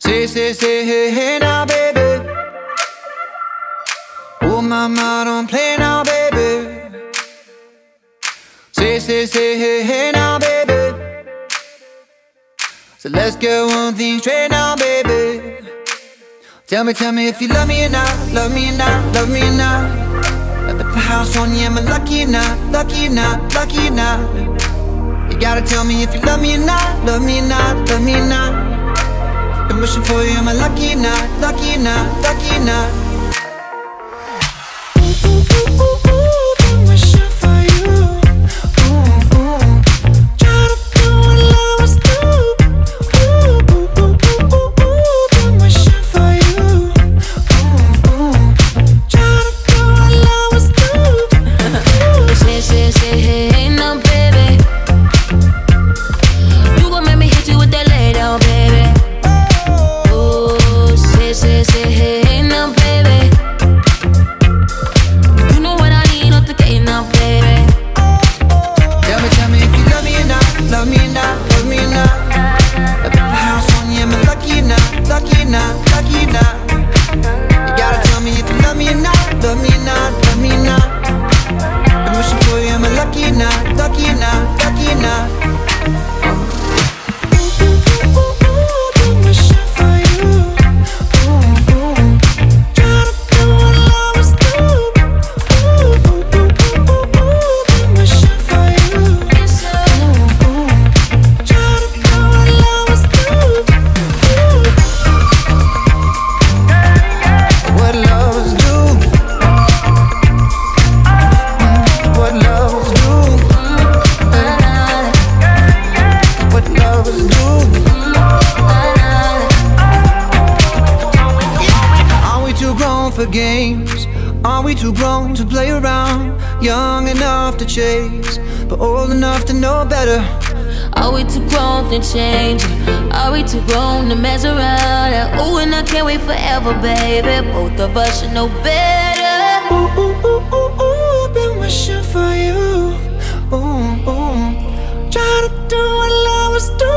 Say, say, say, hey, hey now, baby. Oh, mama, don't play now, baby. Say, say, say, hey, hey now, baby. So let's get one thing straight now, baby. Tell me, tell me if you love me or not, love me or not, love me or not. At the house on you, am I lucky or not, lucky or not, lucky or not? You gotta tell me if you love me or not, love me or not, love me or not. Wishing for you, am lucky not, lucky not, lucky not? for games? Are we too grown to play around? Young enough to chase, but old enough to know better. Are we too grown to change? Are we too grown to mess around? Oh, and I can't wait forever, baby. Both of us should know better. Ooh, ooh, ooh, ooh, ooh, been wishing for you. Ooh, ooh, try to do what I was doing.